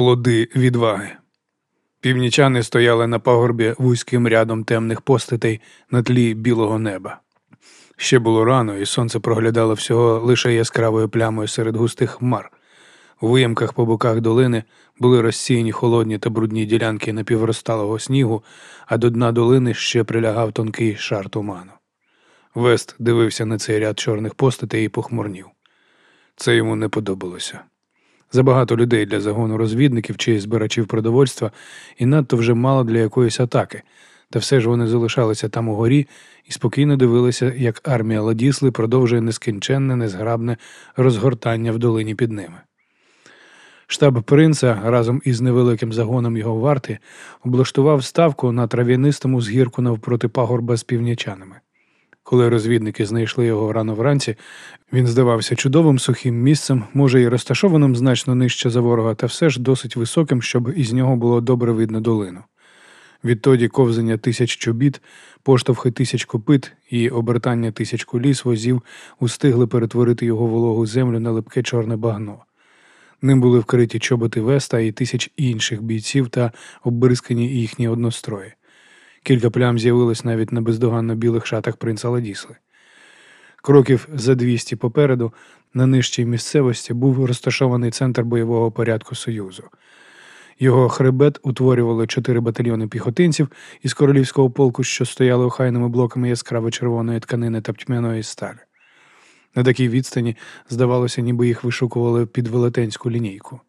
плоди відваги. Північани стояли на пагорбі вузьким рядом темних постатей на тлі білого неба. Ще було рано, і сонце проглядало всього лише яскравою плямою серед густих хмар. У виємках по боках долини були розсіяні холодні та брудні ділянки напівросталого снігу, а до дна долини ще прилягав тонкий шар туману. Вест дивився на цей ряд чорних постатей і похмурнів. Це йому не подобалося. Забагато людей для загону розвідників чи збирачів продовольства і надто вже мало для якоїсь атаки, та все ж вони залишалися там у горі і спокійно дивилися, як армія Ладісли продовжує нескінченне, незграбне розгортання в долині під ними. Штаб принца разом із невеликим загоном його варти облаштував ставку на трав'янистому згірку навпроти пагорба з північанами. Коли розвідники знайшли його рано вранці, він здавався чудовим сухим місцем, може і розташованим значно нижче за ворога, та все ж досить високим, щоб із нього було добре видно долину. Відтоді ковзання тисяч чобіт, поштовхи тисяч копит і обертання тисяч коліс возів устигли перетворити його вологу землю на липке чорне багно. Ним були вкриті чоботи Веста і тисяч інших бійців та оббризкані їхні однострої. Кілька плям з'явилось навіть на бездоганно білих шатах принца Ладісли. Кроків за 200 попереду, на нижчій місцевості, був розташований центр бойового порядку Союзу. Його хребет утворювали чотири батальйони піхотинців із королівського полку, що стояли охайними блоками яскраво червоної тканини та тьмяної сталі. На такій відстані, здавалося, ніби їх вишукували під велетенську лінійку.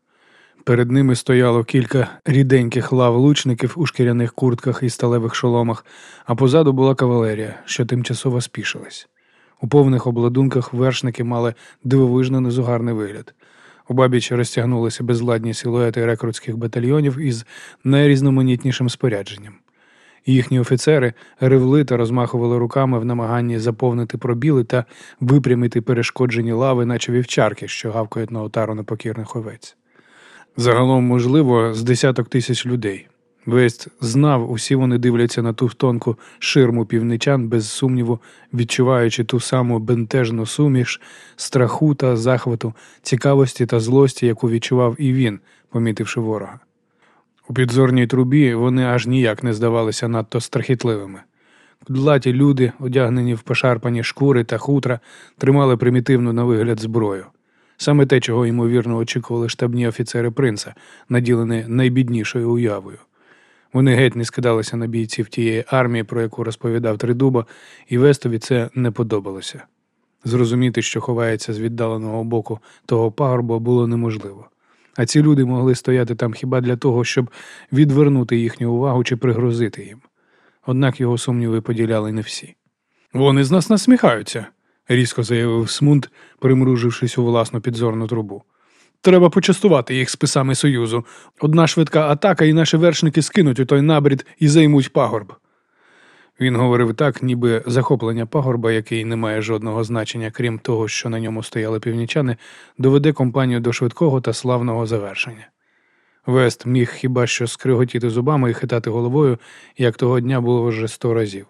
Перед ними стояло кілька ріденьких лав лучників у шкіряних куртках і сталевих шоломах, а позаду була кавалерія, що тимчасово спішилась. У повних обладунках вершники мали дивовижно незугарний вигляд. Обабіч розтягнулися безладні силуети рекрутських батальйонів із найрізноманітнішим спорядженням. Їхні офіцери ревли та розмахували руками в намаганні заповнити пробіли та випрямити перешкоджені лави, наче вівчарки, що гавкають на отару непокірних овець. Загалом, можливо, з десяток тисяч людей. Вест знав, усі вони дивляться на ту тонку ширму півничан, без сумніву, відчуваючи ту саму бентежну суміш, страху та захвату, цікавості та злості, яку відчував і він, помітивши ворога. У підзорній трубі вони аж ніяк не здавалися надто страхітливими. Кудлаті люди, одягнені в пошарпані шкури та хутра, тримали примітивну на вигляд зброю. Саме те, чого ймовірно очікували штабні офіцери принца, наділені найбіднішою уявою. Вони геть не скидалися на бійців тієї армії, про яку розповідав Тридуба, і Вестові це не подобалося. Зрозуміти, що ховається з віддаленого боку того пагорба, було неможливо. А ці люди могли стояти там хіба для того, щоб відвернути їхню увагу чи пригрозити їм. Однак його сумніви поділяли не всі. Вони з нас насміхаються, різко заявив Смунд, примружившись у власну підзорну трубу. Треба почастувати їх списами Союзу. Одна швидка атака, і наші вершники скинуть у той набрід і займуть пагорб. Він говорив так, ніби захоплення пагорба, який не має жодного значення, крім того, що на ньому стояли північани, доведе компанію до швидкого та славного завершення. Вест міг хіба що скриготіти зубами і хитати головою, як того дня було вже сто разів.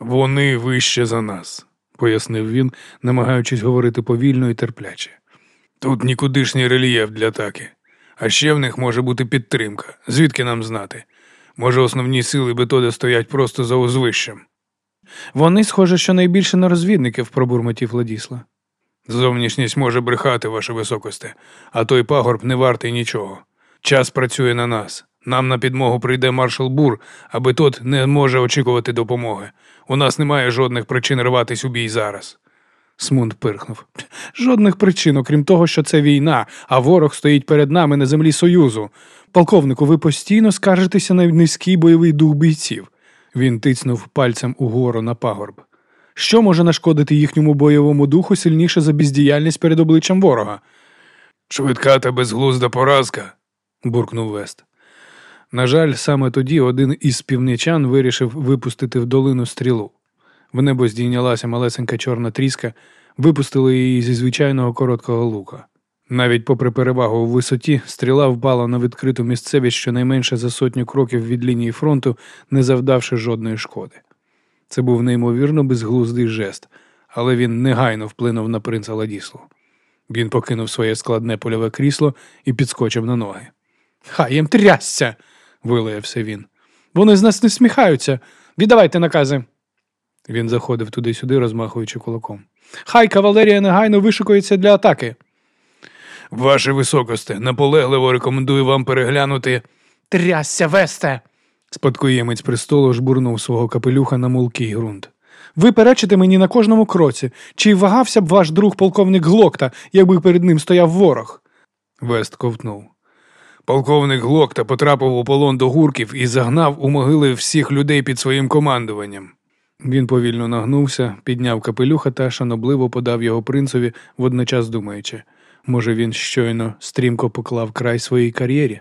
Вони вище за нас, пояснив він, намагаючись говорити повільно і терпляче. Тут нікудишній рельєф для атаки, а ще в них може бути підтримка. Звідки нам знати? Може, основні сили Бетода стоять просто за узвищем. Вони, схоже, що найбільше на розвідників, пробурмотів Ладісла. Зовнішність може брехати, ваше високосте, а той пагорб не вартий нічого. Час працює на нас. Нам на підмогу прийде маршал Бур, аби тот не може очікувати допомоги. У нас немає жодних причин рватись у бій зараз. Смунд пирхнув. Жодних причин, окрім того, що це війна, а ворог стоїть перед нами на землі Союзу. Полковнику, ви постійно скаржитеся на низький бойовий дух бійців. Він тицнув пальцем угору на пагорб. Що може нашкодити їхньому бойовому духу сильніше за бездіяльність перед обличчям ворога? Швидка та безглузда поразка, буркнув Вест. На жаль, саме тоді один із північан вирішив випустити в долину стрілу. В небо здійнялася малесенька чорна тріска, випустили її зі звичайного короткого лука. Навіть попри перевагу у висоті, стріла впала на відкриту місцевість щонайменше за сотню кроків від лінії фронту, не завдавши жодної шкоди. Це був неймовірно безглуздий жест, але він негайно вплинув на принца Ладіслу. Він покинув своє складне польове крісло і підскочив на ноги. Хай їм трясся, вилаявся він. Вони з нас не сміхаються. Віддавайте накази. Він заходив туди-сюди, розмахуючи кулаком. Хай кавалерія негайно вишикується для атаки. Ваше високосте, наполегливо рекомендую вам переглянути. Трясся, весте. Спадкоємець престолу жбурнув свого капелюха на мулкий ґрунт. Ви перечите мені на кожному кроці, чи вагався б ваш друг полковник Глокта, якби перед ним стояв ворог? Вест ковтнув. Полковник Глокта потрапив у полон до гурків і загнав у могили всіх людей під своїм командуванням. Він повільно нагнувся, підняв капелюха та шанобливо подав його принцові, водночас думаючи, може, він щойно стрімко поклав край своїй кар'єрі.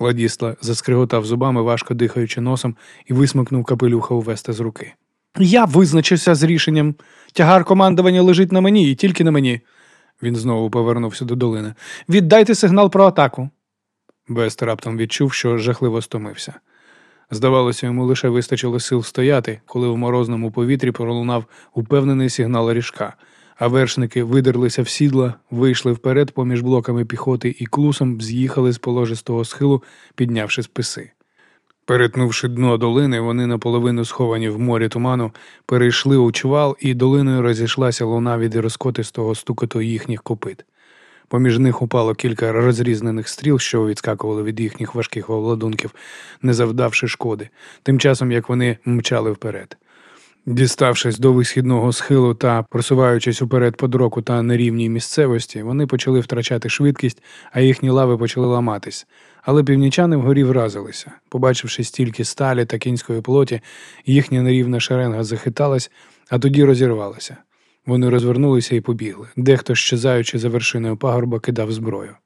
Ладісла заскриготав зубами, важко дихаючи носом, і висмикнув капелюха у з руки. Я визначився з рішенням. Тягар командування лежить на мені і тільки на мені. Він знову повернувся до долини. Віддайте сигнал про атаку. Вест раптом відчув, що жахливо стомився. Здавалося, йому лише вистачило сил стояти, коли в морозному повітрі пролунав упевнений сигнал ріжка, а вершники видерлися в сідла, вийшли вперед поміж блоками піхоти і клусом з'їхали з положистого схилу, піднявши списи. Перетнувши дно долини, вони наполовину сховані в морі туману, перейшли у чвал, і долиною розійшлася луна від розкотистого стукоту їхніх копит. Поміж них упало кілька розрізнених стріл, що відскакували від їхніх важких обладунків, не завдавши шкоди, тим часом як вони мчали вперед. Діставшись до висхідного схилу та просуваючись уперед по дроку та нерівній місцевості, вони почали втрачати швидкість, а їхні лави почали ламатись. Але північани вгорі вразилися. Побачивши стільки сталі та кінської плоті, їхня нерівна шеренга захиталась, а тоді розірвалася. Вони розвернулися і побігли. Дехто, щезаючи за вершиною пагорба, кидав зброю.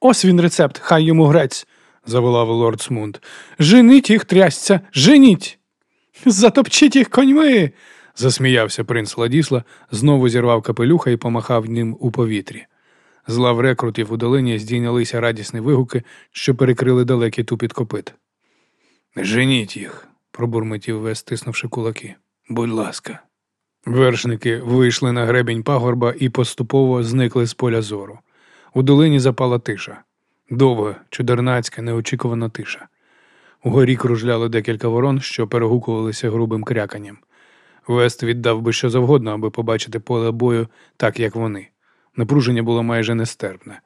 Ось він рецепт, хай йому грець, заволав лорд Смунд. Женіть їх, трясця, женіть! Затопчіть їх коньми. засміявся принц Ладісла, знову зірвав капелюха і помахав ним у повітрі. З лав рекрутів у долині здійнялися радісні вигуки, що перекрили далекий тупіт копит. Женіть їх, пробурмотів Вес, стиснувши кулаки. Будь ласка. Вершники вийшли на гребінь пагорба і поступово зникли з поля зору. У долині запала тиша. Довга, чудернацька, неочікувана тиша. Угорі кружляло декілька ворон, що перегукувалися грубим кряканням. Вест віддав би що завгодно, аби побачити поле бою так, як вони. Напруження було майже нестерпне.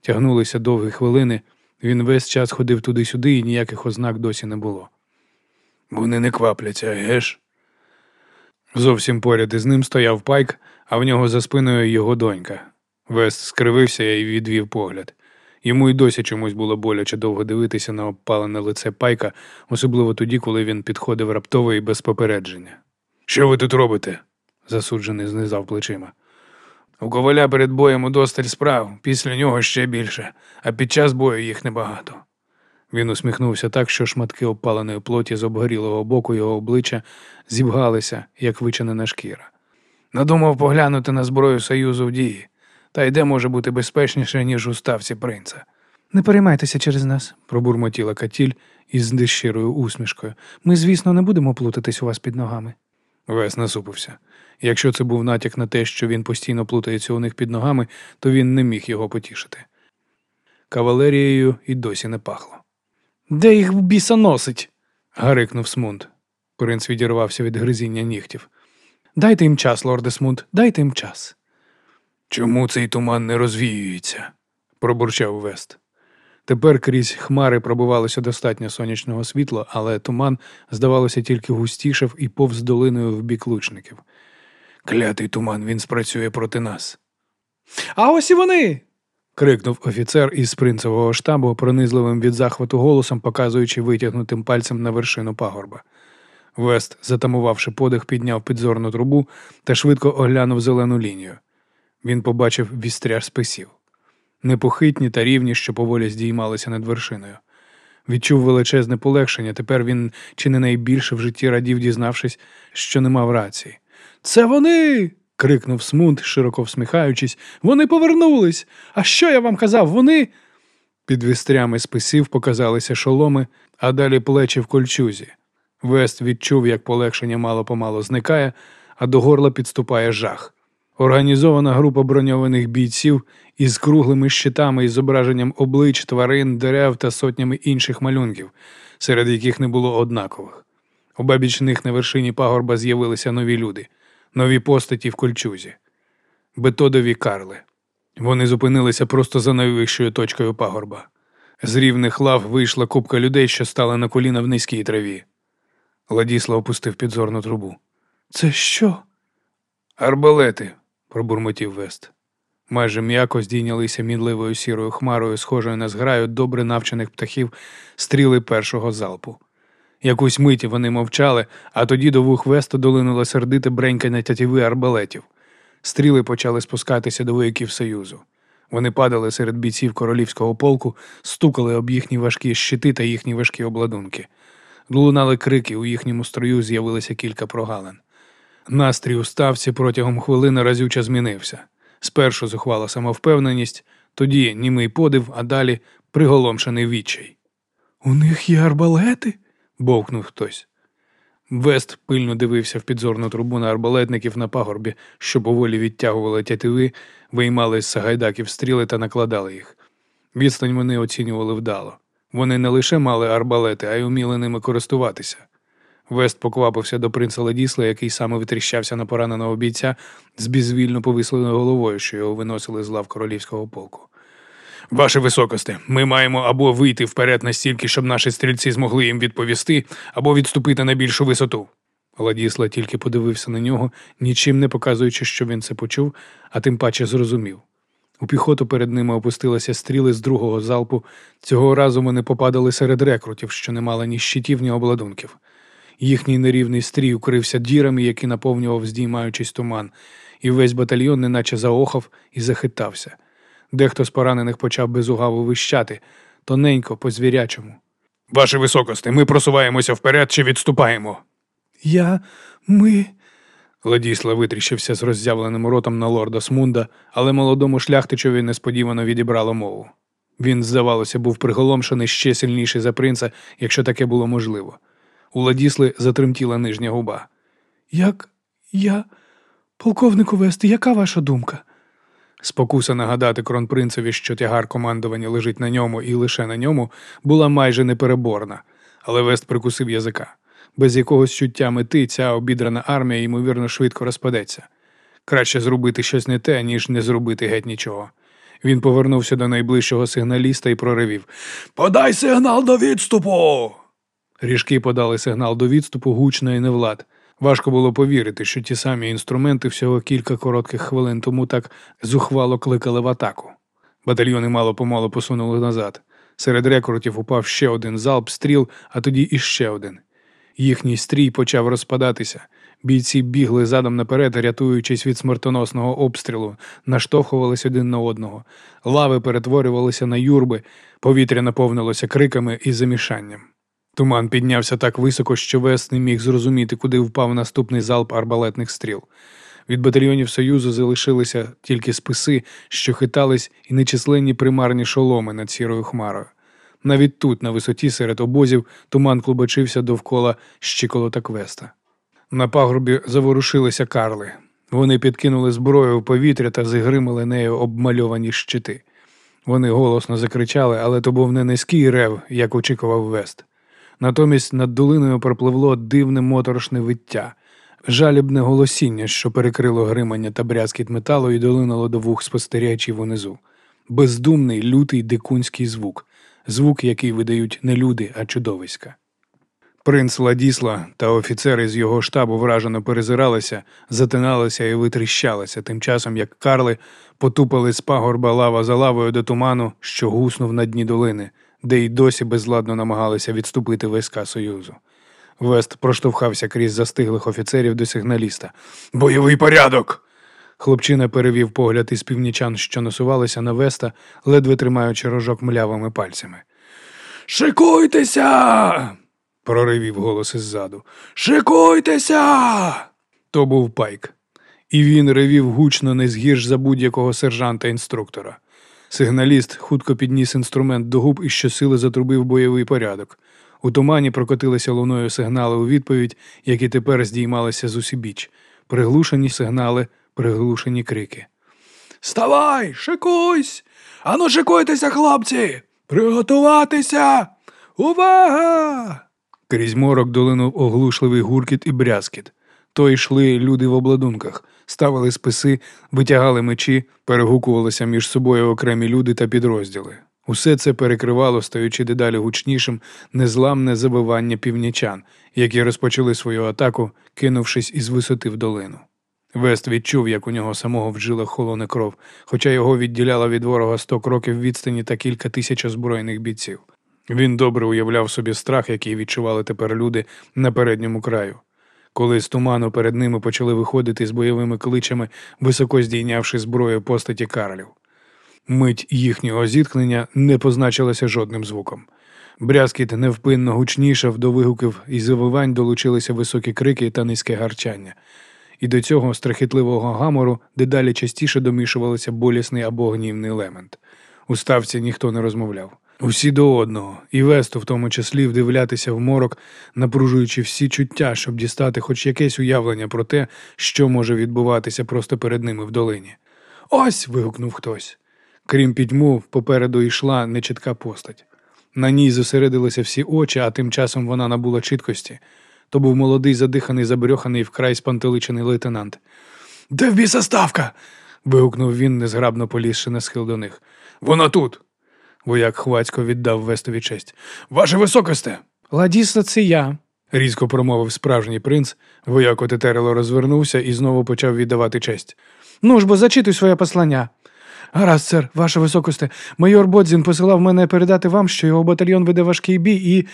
Тягнулися довгі хвилини, він весь час ходив туди-сюди, і ніяких ознак досі не було. Вони не квапляться, геш? Зовсім поряд із ним стояв пайк, а в нього за спиною його донька. Вест скривився і відвів погляд. Йому й досі чомусь було боляче довго дивитися на обпалене лице пайка, особливо тоді, коли він підходив раптово і без попередження. Що ви тут робите? засуджений знизав плечима. У коваля перед боєм удосталь справ, після нього ще більше, а під час бою їх небагато. Він усміхнувся так, що шматки опаленої плоті з обгорілого боку його обличчя зібгалися, як вичинена шкіра. Надумав поглянути на зброю Союзу в дії, та й де може бути безпечніше, ніж у ставці принца. Не переймайтеся через нас, пробурмотіла Катіль із нещирою усмішкою. Ми, звісно, не будемо плутатись у вас під ногами. Вес насупився. Якщо це був натяк на те, що він постійно плутається у них під ногами, то він не міг його потішити. Кавалерією і досі не пахло. Де їх в біса носить? гарикнув Смунд. Принц відірвався від гризіння нігтів. Дайте їм час, лорде Смунд, дайте їм час. Чому цей туман не розвіюється? пробурчав Вест. Тепер крізь хмари пробивалося достатньо сонячного світла, але туман, здавалося, тільки густішав і повз долиною в бік лучників. Клятий туман він спрацює проти нас. А ось і вони. Крикнув офіцер із принцевого штабу, пронизливим від захвату голосом, показуючи витягнутим пальцем на вершину пагорба. Вест, затамувавши подих, підняв підзорну трубу та швидко оглянув зелену лінію. Він побачив вістряж списів. Непохитні та рівні, що поволі здіймалися над вершиною. Відчув величезне полегшення. Тепер він чи не найбільше в житті радів, дізнавшись, що не мав рації. Це вони. Крикнув Смунд, широко всміхаючись. Вони повернулись. А що я вам казав? Вони. Під вістрями списів показалися шоломи, а далі плечі в кольчузі. Вест відчув, як полегшення мало помалу зникає, а до горла підступає жах. Організована група броньованих бійців із круглими щитами із зображенням облич, тварин, дерев та сотнями інших малюнків, серед яких не було однакових. Обабіч них на вершині пагорба з'явилися нові люди, нові постаті в кольчузі, бетодові карли. Вони зупинилися просто за найвищою точкою пагорба. З рівних лав вийшла купка людей, що стали на коліна в низькій траві. Ладіслав опустив підзорну трубу. Це що? Арбалети, пробурмотів Вест. Майже м'яко здійнялися мідливою сірою хмарою, схожою на зграю добре навчених птахів, стріли першого залпу. Якусь мить вони мовчали, а тоді до вух Веста долинуло сердите бренькання тятіви арбалетів. Стріли почали спускатися до вояків Союзу. Вони падали серед бійців королівського полку, стукали об їхні важкі щити та їхні важкі обладунки. Лунали крики, у їхньому строю з'явилося кілька прогалин. Настрій у ставці протягом хвилини разюче змінився. Спершу зухвала самовпевненість, тоді німий подив, а далі приголомшений відчай. У них є арбалети? Бовкнув хтось. Вест пильно дивився в підзорну трубу на арбалетників на пагорбі, що поволі відтягували тятиви, виймали з сагайдаків стріли та накладали їх. Відстань вони оцінювали вдало. Вони не лише мали арбалети, а й уміли ними користуватися. Вест поквапився до принца Ладісла, який саме витріщався на пораненого бійця з бізвільно повисленою головою, що його виносили з лав королівського полку. Ваше високосте, ми маємо або вийти вперед настільки, щоб наші стрільці змогли їм відповісти, або відступити на більшу висоту. Ладісла тільки подивився на нього, нічим не показуючи, що він це почув, а тим паче зрозумів. У піхоту перед ними опустилися стріли з другого залпу. Цього разу вони попадали серед рекрутів, що не мали ні щитів, ні обладунків. Їхній нерівний стрій укрився дірами, які наповнював, здіймаючись туман, і весь батальйон неначе заохав і захитався. Дехто з поранених почав безугаво вищати, тоненько, по звірячому. Ваше високосте, ми просуваємося вперед чи відступаємо? Я. ми. Ладісла витріщився з роззявленим ротом на лорда Смунда, але молодому шляхтичові несподівано відібрало мову. Він, здавалося, був приголомшений ще сильніший за принца, якщо таке було можливо. У Ладісли затремтіла нижня губа. Як я, полковнику Вести, яка ваша думка? Спокуса нагадати кронпринцеві, що тягар командування лежить на ньому і лише на ньому, була майже непереборна, але Вест прикусив язика. Без якогось чуття мети ця обідрана армія, ймовірно, швидко розпадеться. Краще зробити щось не те, ніж не зробити геть нічого. Він повернувся до найближчого сигналіста і проривів Подай сигнал до відступу. Ріжки подали сигнал до відступу гучно і невлад. Важко було повірити, що ті самі інструменти всього кілька коротких хвилин тому так зухвало кликали в атаку. Батальйони мало помало посунули назад. Серед рекрутів упав ще один залп стріл, а тоді іще один. Їхній стрій почав розпадатися. Бійці бігли задом наперед, рятуючись від смертоносного обстрілу, наштовхувались один на одного. Лави перетворювалися на юрби, повітря наповнилося криками і замішанням. Туман піднявся так високо, що Вес не міг зрозуміти, куди впав наступний залп арбалетних стріл. Від батальйонів Союзу залишилися тільки списи, що хитались, і нечисленні примарні шоломи над сірою хмарою. Навіть тут, на висоті серед обозів, туман клубочився довкола щиколота квеста. На пагорбі заворушилися карли. Вони підкинули зброю в повітря та зігримали нею обмальовані щити. Вони голосно закричали, але то був не низький рев, як очікував Вест. Натомість над долиною пропливло дивне моторошне виття, жалібне голосіння, що перекрило гримання та брязкіт металу і долинуло до вух спостерігачів унизу. Бездумний, лютий дикунський звук, звук, який видають не люди, а чудовиська. Принц Ладісла та офіцери з його штабу вражено перезиралися, затиналися і витріщалися, тим часом як Карли потупали з пагорба лава за лавою до туману, що гуснув на дні долини, де й досі безладно намагалися відступити війська Союзу. Вест проштовхався крізь застиглих офіцерів до сигналіста. Бойовий порядок! Хлопчина перевів погляд із північан, що насувалися на Веста, ледве тримаючи рожок млявими пальцями. Шикуйтеся! проривів голос іззаду. Шикуйтеся! То був пайк, і він ревів гучно не згірш за будь-якого сержанта інструктора. Сигналіст хутко підніс інструмент до губ і щосили затрубив бойовий порядок. У тумані прокотилися луною сигнали у відповідь, які тепер здіймалися з усібіч. Приглушені сигнали, приглушені крики. Ставай, шикуйсь! Ану, шикуйтеся, хлопці! Приготуватися! Увага! Крізь морок долинув оглушливий гуркіт і брязкіт. То йшли люди в обладунках, ставили списи, витягали мечі, перегукувалися між собою окремі люди та підрозділи. Усе це перекривало, стаючи дедалі гучнішим, незламне забивання північан, які розпочали свою атаку, кинувшись із висоти в долину. Вест відчув, як у нього самого в жилах холоне кров, хоча його відділяла від ворога сто кроків відстані та кілька тисяч озброєних бійців. Він добре уявляв собі страх, який відчували тепер люди на передньому краю. Коли з туману перед ними почали виходити з бойовими кличами, високо здійнявши зброю постаті Карлів. Мить їхнього зіткнення не позначилася жодним звуком. Брязкіт невпинно гучнішав до вигуків і завивань долучилися високі крики та низьке гарчання. І до цього страхітливого гамору дедалі частіше домішувалися болісний або гнівний лемент. У ставці ніхто не розмовляв. Усі до одного, і Весту в тому числі вдивлятися в морок, напружуючи всі чуття, щоб дістати хоч якесь уявлення про те, що може відбуватися просто перед ними в долині. Ось. вигукнув хтось. Крім пітьму, попереду йшла нечітка постать. На ній зосередилися всі очі, а тим часом вона набула чіткості. То був молодий, задиханий, забрьоханий вкрай спантеличений лейтенант. Де в біса ставка? вигукнув він, незграбно полізши на схил до них. Вона тут. Вояк хвацько віддав Вестові честь. Ваше високосте. Ладісла, це я. різко промовив справжній принц. Вояк отетерело розвернувся і знову почав віддавати честь. Ну ж бо зачитуй своє послання. Гаразд, сер, ваше високосте, майор Бодзін посилав мене передати вам, що його батальйон веде важкий бій, і.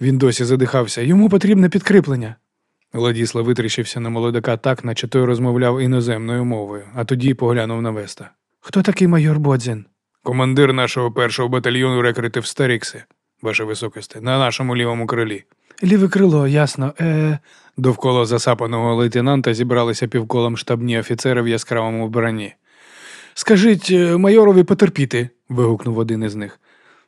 Він досі задихався. Йому потрібне підкріплення. Ладісла витріщився на молодака так, наче той розмовляв іноземною мовою, а тоді поглянув на Веста. Хто такий майор Бодзін? Командир нашого першого батальйону рекрутив Старікси, ваше високосте, на нашому лівому крилі. Ліве крило, ясно. Е... Довкола засапаного лейтенанта зібралися півколом штабні офіцери в яскравому вбранні. Скажіть е, майорові потерпіти. вигукнув один із них.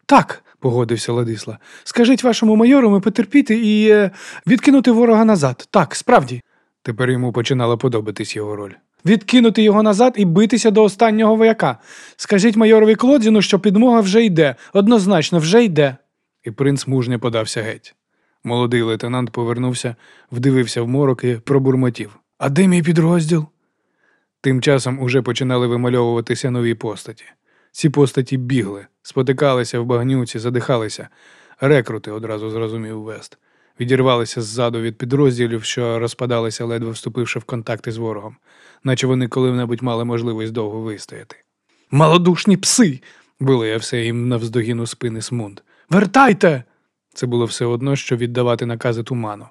Так, погодився Ладисла. Скажіть вашому майорові потерпіти і е, відкинути ворога назад. Так, справді. Тепер йому починала подобатись його роль. Відкинути його назад і битися до останнього вояка. Скажіть майорові Клодзіну, що підмога вже йде, однозначно вже йде. І принц мужньо подався геть. Молодий лейтенант повернувся, вдивився в морок і пробурмотів. А де мій підрозділ? Тим часом уже починали вимальовуватися нові постаті. Ці постаті бігли, спотикалися в багнюці, задихалися. Рекрути одразу зрозумів Вест. Відірвалися ззаду від підрозділів, що розпадалися, ледве вступивши в контакти з ворогом, наче вони коли-небудь мали можливість довго вистояти. Малодушні пси! вилає їм навздогін у спини Смунд. Вертайте! Це було все одно, що віддавати накази туману.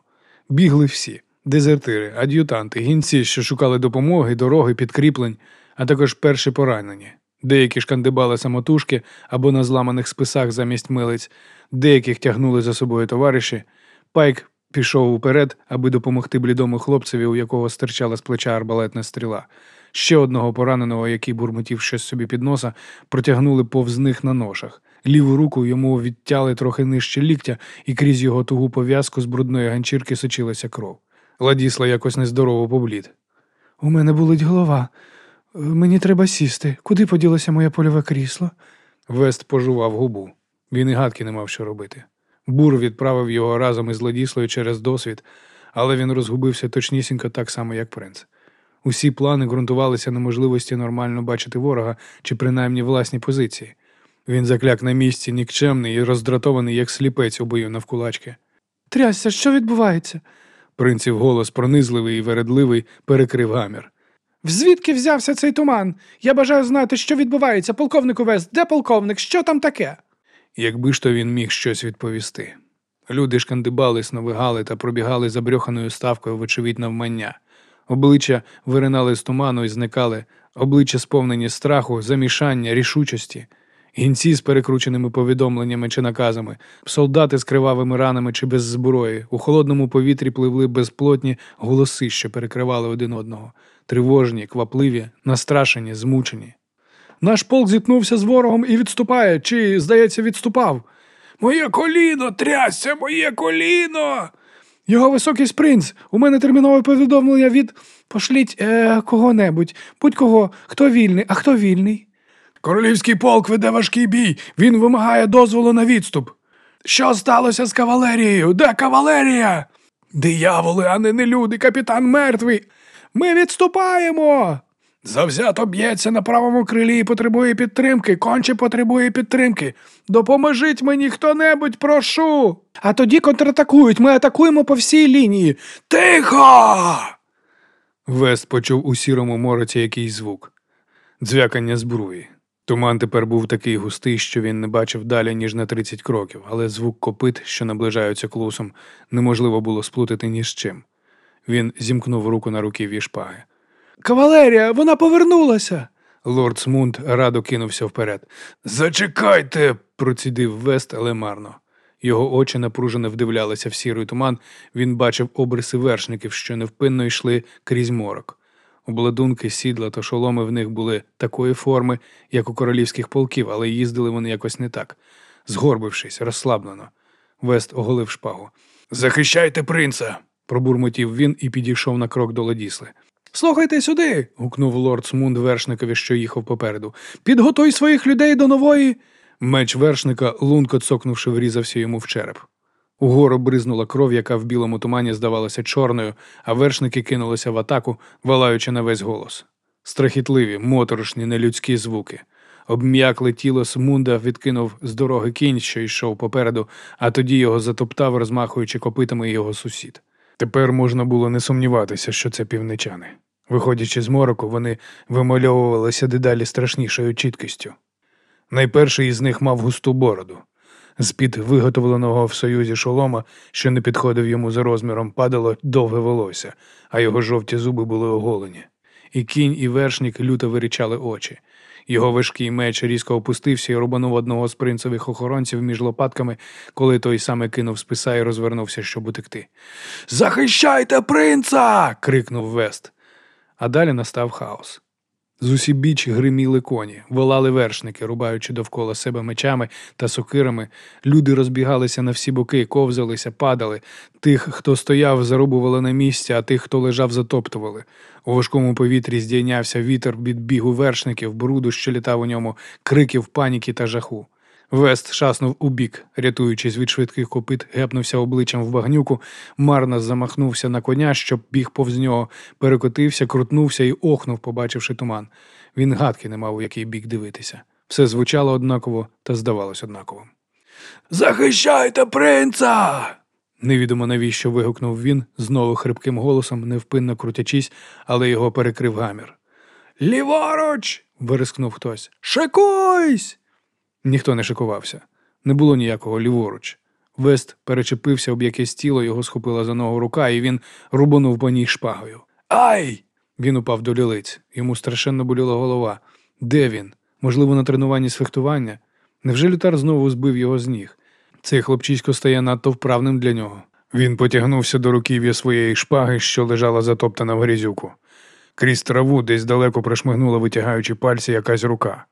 Бігли всі дезертири, ад'ютанти, гінці, що шукали допомоги, дороги, підкріплень, а також перші поранені. Деякі шкандибали самотужки або на зламаних списах замість милиць, деяких тягнули за собою товариші. Пайк пішов уперед, аби допомогти блідому хлопцеві, у якого стирчала з плеча арбалетна стріла. Ще одного пораненого, який бурмотів щось собі під носа, протягнули повз них на ношах. Ліву руку йому відтяли трохи нижче ліктя, і крізь його тугу пов'язку з брудної ганчірки сочилася кров. Ладісла якось нездорово поблід. У мене болить голова. Мені треба сісти. Куди поділося моє польове крісло? Вест пожував губу. Він і гадки не мав що робити. Бур відправив його разом із Ладіслою через досвід, але він розгубився точнісінько так само, як принц. Усі плани ґрунтувалися на можливості нормально бачити ворога чи принаймні власні позиції. Він закляк на місці, нікчемний і роздратований, як сліпець у бою навкулачки. Трясся, що відбувається? Принців голос пронизливий і вередливий перекрив гамір. Звідки взявся цей туман? Я бажаю знати, що відбувається, полковнику Вест, де полковник? Що там таке? Якби ж то він міг щось відповісти. Люди шкандибали, сновигали та пробігали забрьоханою ставкою, вочевидь, навмання. Обличчя виринали з туману і зникали, обличчя сповнені страху, замішання, рішучості. Гінці з перекрученими повідомленнями чи наказами, солдати з кривавими ранами чи без зброї, у холодному повітрі пливли безплотні голоси, що перекривали один одного, тривожні, квапливі, настрашені, змучені. Наш полк зіткнувся з ворогом і відступає, чи, здається, відступав. Моє коліно, трясся, моє коліно. Його високий принц. У мене термінове повідомлення від пошліть е, кого-небудь, будь-кого, хто вільний, а хто вільний. Королівський полк веде важкий бій. Він вимагає дозволу на відступ. Що сталося з кавалерією? Де кавалерія? Дияволи, а не люди, капітан мертвий. Ми відступаємо. Завзято б'ється на правому крилі і потребує підтримки, конче потребує підтримки. Допоможіть мені хто-небудь, прошу. А тоді контратакують. Ми атакуємо по всій лінії. Тихо! Вест почув у сірому мороці якийсь звук дзвякання збруї. Туман тепер був такий густий, що він не бачив далі, ніж на 30 кроків, але звук копит, що наближаються клусом, неможливо було сплутати ні з чим. Він зімкнув руку на руків'ї шпаги. Кавалерія, вона повернулася. Лорд Смунд радо кинувся вперед. Зачекайте. Процідив Вест, але марно. Його очі напружено вдивлялися в сірий туман, він бачив обриси вершників, що невпинно йшли крізь морок. Обладунки, сідла та шоломи в них були такої форми, як у королівських полків, але їздили вони якось не так, згорбившись, розслаблено. Вест оголив шпагу. Захищайте принца. Пробурмотів він і підійшов на крок до Ладісли. Слухайте сюди. Гукнув лорд Смунд вершникові, що їхав попереду. Підготуй своїх людей до нової. Меч вершника, лунко цокнувши, врізався йому в череп. Угору бризнула кров, яка в білому тумані здавалася чорною, а вершники кинулися в атаку, валаючи на весь голос. Страхітливі, моторошні, нелюдські звуки. Обм'якле тіло Смунда відкинув з дороги кінь, що йшов попереду, а тоді його затоптав, розмахуючи копитами його сусід. Тепер можна було не сумніватися, що це півничани. Виходячи з мороку, вони вимальовувалися дедалі страшнішою чіткістю. Найперший із них мав густу бороду. З-під виготовленого в союзі шолома, що не підходив йому за розміром, падало довге волосся, а його жовті зуби були оголені. І кінь, і вершник люто вирічали очі. Його важкий меч різко опустився і рубанув одного з принцевих охоронців між лопатками, коли той саме кинув списа і розвернувся, щоб утекти. Захищайте принца. крикнув Вест. А далі настав хаос. З усібіч гриміли коні, волали вершники, рубаючи довкола себе мечами та сокирами. Люди розбігалися на всі боки, ковзалися, падали. Тих, хто стояв, зарубували на місці, а тих, хто лежав, затоптували. У важкому повітрі здійнявся вітер від бігу вершників, бруду, що літав у ньому, криків, паніки та жаху. Вест шаснув у бік, рятуючись від швидких копит, гепнувся обличчям в багнюку, марно замахнувся на коня, щоб біг повз нього, перекотився, крутнувся і охнув, побачивши туман. Він гадки не мав, у який бік дивитися. Все звучало однаково та здавалось однаковим. Захищайте принца. Невідомо навіщо вигукнув він знову хрипким голосом, невпинно крутячись, але його перекрив гамір. Ліворуч. Вирискнув хтось. Шикуйсь. Ніхто не шикувався. Не було ніякого ліворуч. Вест перечепився об якесь тіло, його схопила за ногу рука, і він рубанув по ній шпагою. Ай! Він упав до лілиць. Йому страшенно боліла голова. Де він? Можливо, на тренуванні з фехтування? Невже лютар знову збив його з ніг? Цей хлопчисько стає надто вправним для нього. Він потягнувся до руків'я своєї шпаги, що лежала затоптана в грізюку. Крізь траву десь далеко прошмигнула, витягаючи пальці якась рука.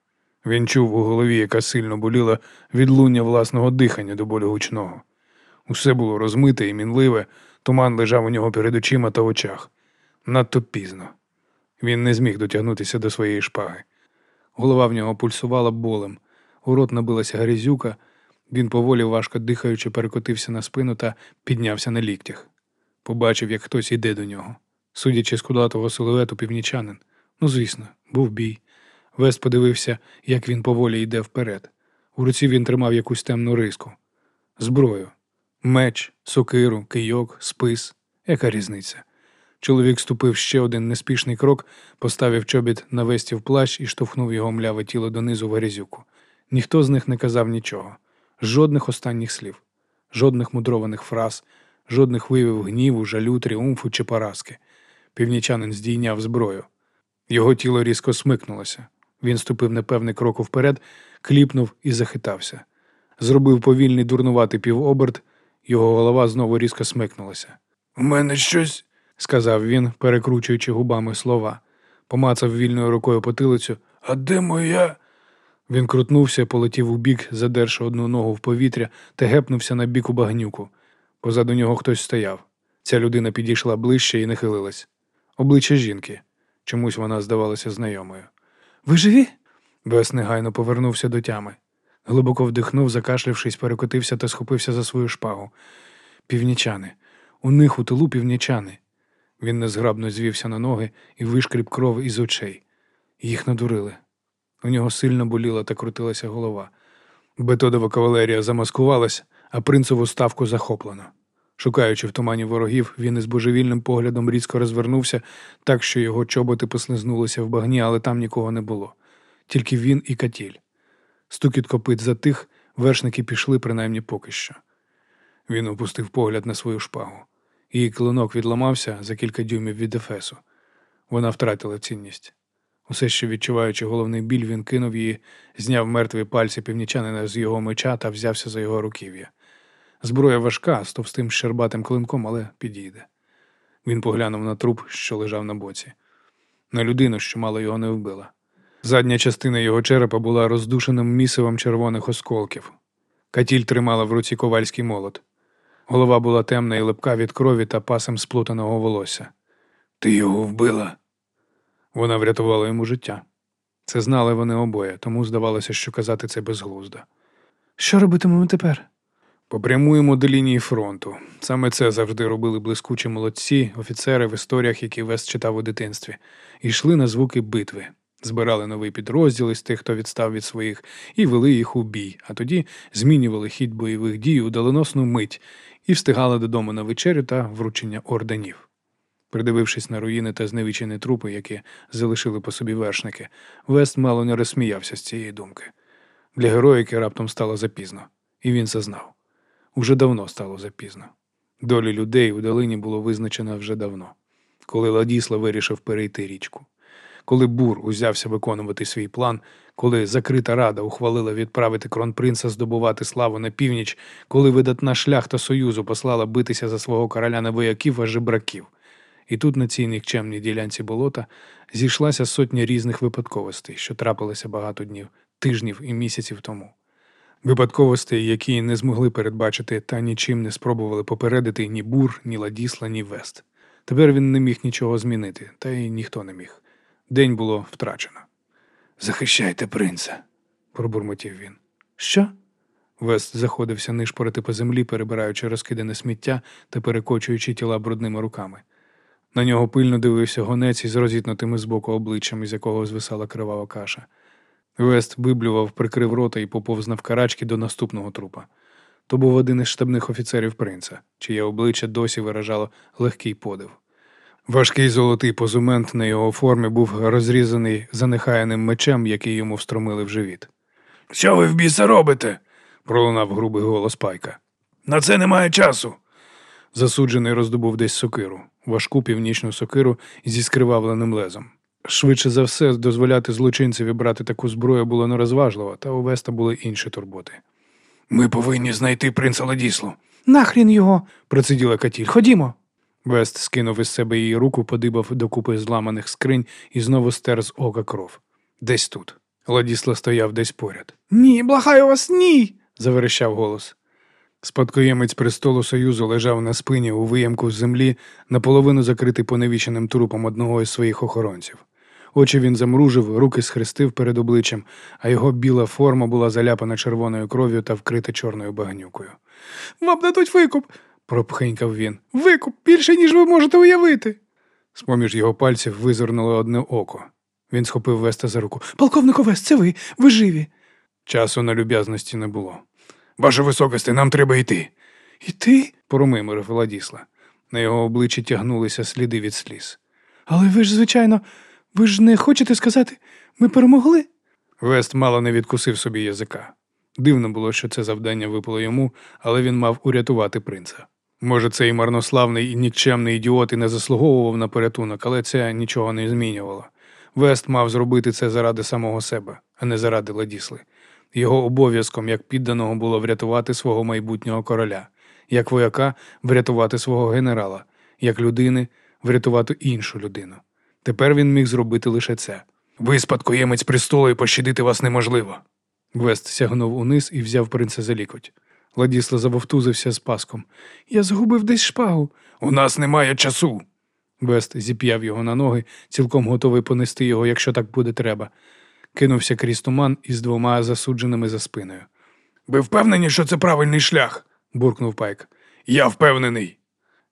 Він чув у голові, яка сильно боліла відлуння власного дихання до болю гучного. Усе було розмите і мінливе, туман лежав у нього перед очима та очах. Надто пізно. Він не зміг дотягнутися до своєї шпаги. Голова в нього пульсувала болем, у рот набилася грізюка, він поволі, важко дихаючи, перекотився на спину та піднявся на ліктях. Побачив, як хтось іде до нього. Судячи з кудлатого силуету північанин. Ну, звісно, був бій. Вест подивився, як він поволі йде вперед. У руці він тримав якусь темну риску. Зброю. Меч, сокиру, кийок, спис. Яка різниця? Чоловік ступив ще один неспішний крок, поставив чобіт на вестів плащ і штовхнув його мляве тіло донизу в грязюку. Ніхто з них не казав нічого, жодних останніх слів, жодних мудрованих фраз, жодних виявів гніву, жалю, тріумфу чи поразки. Північанин здійняв зброю. Його тіло різко смикнулося. Він ступив непевний крок вперед, кліпнув і захитався. Зробив повільний дурнуватий півоберт, його голова знову різко смикнулася. У мене щось. сказав він, перекручуючи губами слова. Помацав вільною рукою потилицю. А де моя? Він крутнувся, полетів у бік, задерши одну ногу в повітря та гепнувся на бік у багнюку. Позаду нього хтось стояв. Ця людина підійшла ближче і нахилилась. Обличчя жінки. Чомусь вона здавалася знайомою. Ви живі? Вес негайно повернувся до тями. Глибоко вдихнув, закашлявшись, перекотився та схопився за свою шпагу. Північани. У них у тилу північани. Він незграбно звівся на ноги і вишкріб кров із очей. Їх надурили. У нього сильно боліла та крутилася голова. Бетодова кавалерія замаскувалась, а принцеву ставку захоплено. Шукаючи в тумані ворогів, він із божевільним поглядом різко розвернувся, так що його чоботи послизнулися в багні, але там нікого не було. Тільки він і катіль. Стукіт копит затих, вершники пішли, принаймні поки що. Він опустив погляд на свою шпагу. Її клинок відламався за кілька дюймів від ефесу. Вона втратила цінність. Усе ще відчуваючи головний біль, він кинув її, зняв мертві пальці північанина з його меча та взявся за його руків'я. Зброя важка, з товстим щербатим клинком, але підійде. Він поглянув на труп, що лежав на боці, на людину, що мало його не вбила. Задня частина його черепа була роздушеним місивом червоних осколків. Катіль тримала в руці ковальський молот. Голова була темна і липка від крові та пасом сплутаного волосся. Ти його вбила? Вона врятувала йому життя. Це знали вони обоє, тому здавалося, що казати це безглуздо. Що робитимемо тепер? Попрямуємо до лінії фронту. Саме це завжди робили блискучі молодці, офіцери в історіях, які Вест читав у дитинстві, і йшли на звуки битви, збирали новий підрозділ із тих, хто відстав від своїх, і вели їх у бій, а тоді змінювали хід бойових дій у доленосну мить і встигали додому на вечерю та вручення орденів. Придивившись на руїни та зневічені трупи, які залишили по собі вершники, Вест мало не розсміявся з цієї думки. Для героїки раптом стало запізно, і він це знав. Уже давно стало запізно. Долі людей у долині було визначено вже давно, коли Ладісла вирішив перейти річку. Коли Бур узявся виконувати свій план, коли закрита рада ухвалила відправити кронпринца здобувати славу на північ, коли видатна шляхта Союзу послала битися за свого короля не вояків, а жебраків. І тут на цій нікчемній ділянці болота зійшлася сотня різних випадковостей, що трапилися багато днів, тижнів і місяців тому. Випадковостей, які не змогли передбачити та нічим не спробували попередити ні Бур, ні Ладісла, ні Вест. Тепер він не міг нічого змінити, та й ніхто не міг. День було втрачено. Захищайте принца, пробурмотів він. Що? Вест заходився нишпорити по землі, перебираючи розкидане сміття та перекочуючи тіла брудними руками. На нього пильно дивився гонець із розітнутими збоку обличчям, із якого звисала кривава каша. Вест виблював, прикрив рота і поповз навкарачки до наступного трупа. То був один із штабних офіцерів принца, чиє обличчя досі виражало легкий подив. Важкий золотий позумент на його формі був розрізаний занехаяним мечем, який йому встромили в живіт. Що ви в біса робите? Пролунав грубий голос пайка. На це немає часу. Засуджений роздобув десь сокиру, важку північну сокиру зі скривавленим лезом. Швидше за все, дозволяти злочинцеві брати таку зброю було нерозважливо, та у Веста були інші турботи. Ми повинні знайти принца Ладіслу. Нахрін його. Проциділа Катіль. Ходімо. Вест скинув із себе її руку, подибав докупи зламаних скринь і знову стер з ока кров. Десь тут. Ладісла стояв десь поряд. Ні, благаю вас, ні. заверещав голос. Спадкоємець престолу Союзу лежав на спині у виямку з землі, наполовину закритий поневіченим трупом одного із своїх охоронців. Очі він замружив, руки схрестив перед обличчям, а його біла форма була заляпана червоною кров'ю та вкрита чорною багнюкою. Вам дадуть викуп. Пропхинькав він. Викуп більше, ніж ви можете уявити. З-поміж його пальців визирнуло одне око. Він схопив Веста за руку. Полковник Овес, це ви. Ви живі. Часу на люб'язності не було. Ваше високосте, нам треба йти. І ти? Промимирив Владісла. На його обличчі тягнулися сліди від сліз. Але ви ж, звичайно, ви ж не хочете сказати, ми перемогли? Вест мало не відкусив собі язика. Дивно було, що це завдання випало йому, але він мав урятувати принца. Може, цей марнославний і нікчемний ідіот і не заслуговував на порятунок, але це нічого не змінювало. Вест мав зробити це заради самого себе, а не заради Ладісли. Його обов'язком як підданого було врятувати свого майбутнього короля, як вояка врятувати свого генерала, як людини врятувати іншу людину. Тепер він міг зробити лише це. Ви спадкоємець престолу і пощадити вас неможливо. Вест сягнув униз і взяв принца за лікоть. Владіслав завовтузився з паском. Я загубив десь шпагу. У нас немає часу. Вест зіп'яв його на ноги, цілком готовий понести його, якщо так буде треба. Кинувся крізь туман із двома засудженими за спиною. Ви впевнені, що це правильний шлях? буркнув Пайк. Я впевнений.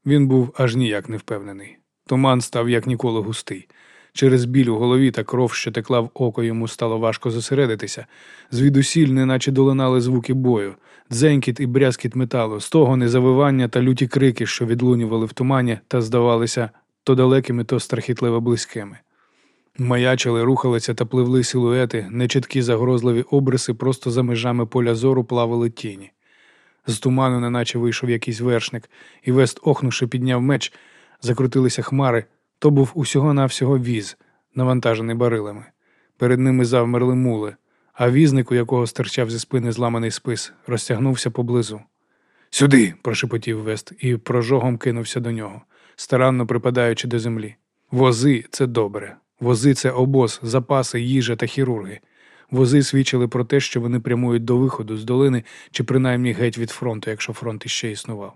Він був аж ніяк не впевнений. Туман став як ніколи густий. Через біль у голові та кров, що текла в око, йому стало важко зосередитися. Звідусіль, неначе долинали звуки бою, дзенькіт і брязкіт металу, стогони, завивання та люті крики, що відлунювали в тумані та здавалися то далекими, то страхітливо близькими. Маячили, рухалися та пливли силуети, нечіткі загрозливі обриси просто за межами поля зору плавали тіні. З туману, неначе вийшов якийсь вершник, і Вест, охнувши, підняв меч, закрутилися хмари. То був усього-навсього віз, навантажений барилами. Перед ними завмерли мули, а візник, у якого стирчав зі спини зламаний спис, розтягнувся поблизу. Сюди, прошепотів Вест і прожогом кинувся до нього, старанно припадаючи до землі. Вози це добре. Вози це обоз, запаси, їжа та хірурги. Вози свідчили про те, що вони прямують до виходу з долини чи принаймні геть від фронту, якщо фронт іще існував.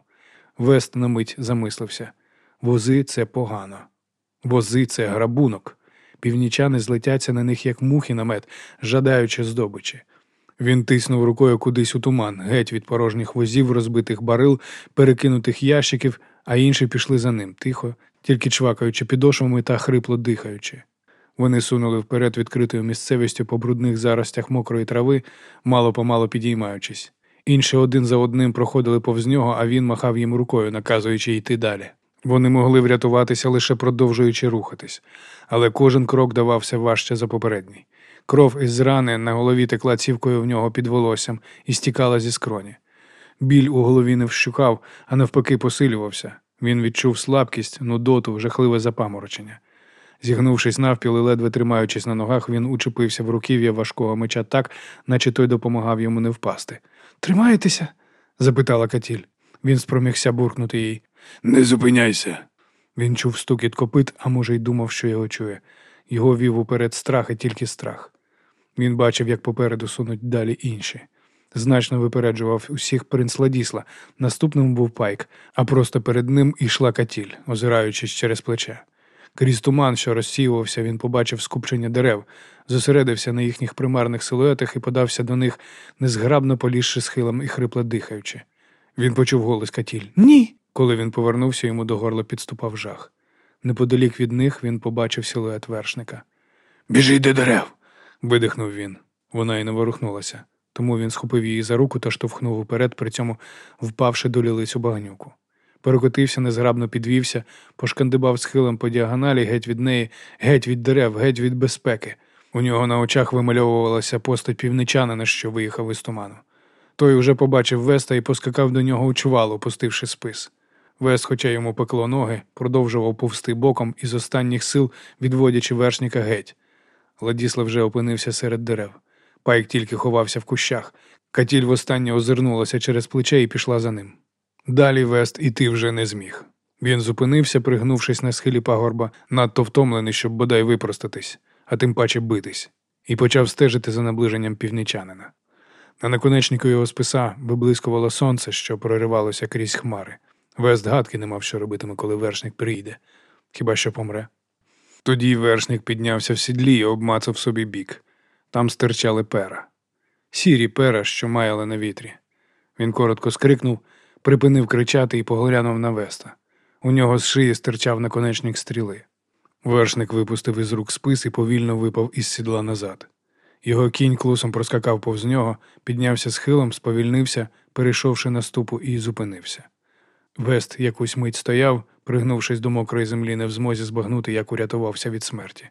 Вест на мить замислився. Вози це погано. Вози це грабунок. Північани злетяться на них, як мухи на мед, жадаючи здобичі. Він тиснув рукою кудись у туман, геть від порожніх возів, розбитих барил, перекинутих ящиків, а інші пішли за ним, тихо, тільки чвакаючи підошвами та хрипло дихаючи. Вони сунули вперед відкритою місцевістю по брудних заростях мокрої трави, мало помало підіймаючись. Інші один за одним проходили повз нього, а він махав їм рукою, наказуючи йти далі. Вони могли врятуватися лише продовжуючи рухатись, але кожен крок давався важче за попередній. Кров із рани на голові текла цівкою в нього під волоссям і стікала зі скроні. Біль у голові не вщукав, а навпаки посилювався. Він відчув слабкість, нудоту, жахливе запаморочення. Зігнувшись навпіл і ледве тримаючись на ногах, він учепився в руків'я важкого меча так, наче той допомагав йому не впасти. Тримаєтеся? запитала Катіль. Він спромігся буркнути їй. Не зупиняйся. Він чув стукіт копит, а може, й думав, що його чує. Його вів уперед страх і тільки страх. Він бачив, як попереду сунуть далі інші. Значно випереджував усіх принц Ладісла. Наступним був пайк, а просто перед ним ішла Катіль, озираючись через плече. Крізь туман, що розсіювався, він побачив скупчення дерев, зосередився на їхніх примарних силуетах і подався до них, незграбно полізши схилом і хрипло дихаючи. Він почув голос Катіль. Ні. Коли він повернувся, йому до горла підступав жах. Неподалік від них він побачив силует вершника. Біжи до дерев. Видихнув він. Вона й не ворухнулася, тому він схопив її за руку та штовхнув уперед, при цьому впавши до лілиць у багнюку. Перекотився, незграбно підвівся, пошкандибав схилем по діагоналі, геть від неї, геть від дерев, геть від безпеки. У нього на очах вимальовувалася постать півничанина, що виїхав із туману. Той уже побачив Веста і поскакав до нього у чувал, опустивши спис. Вест, хоча йому пекло ноги, продовжував повсти боком із останніх сил, відводячи вершника геть. Ладіслав вже опинився серед дерев. Пайк тільки ховався в кущах. Катіль востаннє озирнулася через плече і пішла за ним. Далі Вест іти вже не зміг. Він зупинився, пригнувшись на схилі пагорба, надто втомлений, щоб бодай випростатись, а тим паче битись, і почав стежити за наближенням північанина. На наконечнику його списа виблискувало сонце, що проривалося крізь хмари. Вест гадки не мав, що робитиме, коли вершник прийде, хіба що помре. Тоді вершник піднявся в сідлі і обмацав собі бік. Там стирчали пера. Сірі пера, що маяли на вітрі. Він коротко скрикнув, припинив кричати і поглянув на Веста. У нього з шиї стирчав наконечник стріли. Вершник випустив із рук спис і повільно випав із сідла назад. Його кінь клусом проскакав повз нього, піднявся схилом, сповільнився, перейшовши на ступу, і зупинився. Вест якусь мить стояв, пригнувшись до мокрої землі, не в змозі збагнути, як урятувався від смерті.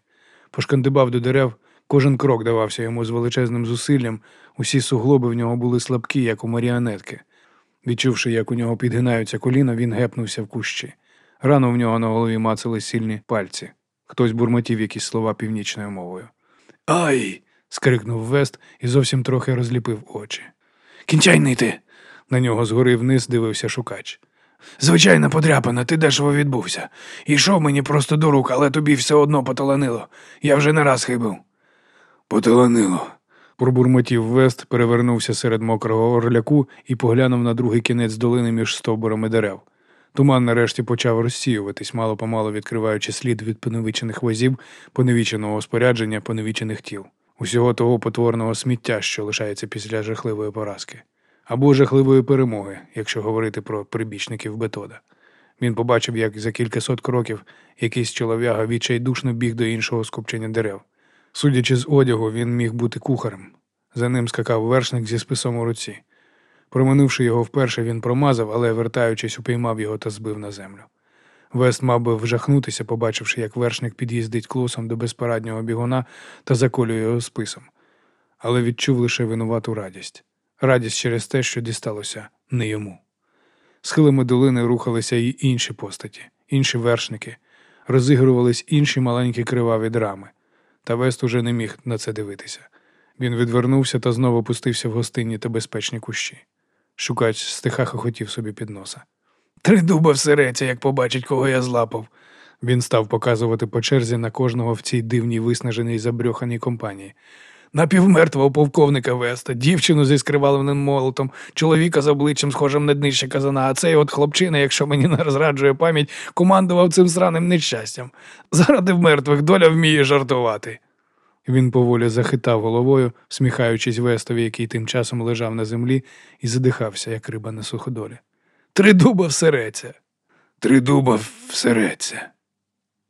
Пошкандибав до дерев, кожен крок давався йому з величезним зусиллям, усі суглоби в нього були слабкі, як у маріонетки. Відчувши, як у нього підгинаються коліна, він гепнувся в кущі. Рано в нього на голові мацали сильні пальці. Хтось бурмотів якісь слова північною мовою. Ай! скрикнув Вест і зовсім трохи розліпив очі. Кінчай нити. На нього згори вниз дивився шукач. Звичайна подряпана, ти дешево відбувся. Ішов мені просто до рук, але тобі все одно поталанило. Я вже не раз хибив. Поталанило. Пробурмотів Вест, перевернувся серед мокрого орляку і поглянув на другий кінець долини між стовбурами дерев. Туман нарешті почав розсіюватись, мало помалу відкриваючи слід від поневічених возів, поневіченого спорядження, поневічених тіл, усього того потворного сміття, що лишається після жахливої поразки, або жахливої перемоги, якщо говорити про прибічників Бетода. Він побачив, як за кількасот кроків якийсь чолов'яга відчайдушно біг до іншого скупчення дерев. Судячи з одягу, він міг бути кухарем. За ним скакав вершник зі списом у руці. Проминувши його вперше, він промазав, але, вертаючись, упіймав його та збив на землю. Вест мав би вжахнутися, побачивши, як вершник під'їздить клусом до безпараднього бігуна та заколює його списом, але відчув лише винувату радість радість через те, що дісталося не йому. Схилами долини рухалися й інші постаті, інші вершники, розігрувались інші маленькі криваві драми. Та Вест уже не міг на це дивитися. Він відвернувся та знову пустився в гостинні та безпечні кущі. Шукач стиха хохотів собі під носа. Три дуба всереться, як побачить, кого я злапав. Він став показувати по черзі на кожного в цій дивній виснаженій забрьоханій компанії. Напівмертвого полковника Веста, дівчину зі скриваленим молотом, чоловіка з обличчям схожим на днище казана, а цей от хлопчина, якщо мені не розраджує пам'ять, командував цим сраним нещастям. Заради мертвих доля вміє жартувати. Він поволі захитав головою, всміхаючись Вестові, який тим часом лежав на землі і задихався, як риба на суходолі. Три дуба всереться. Три дуба всереться.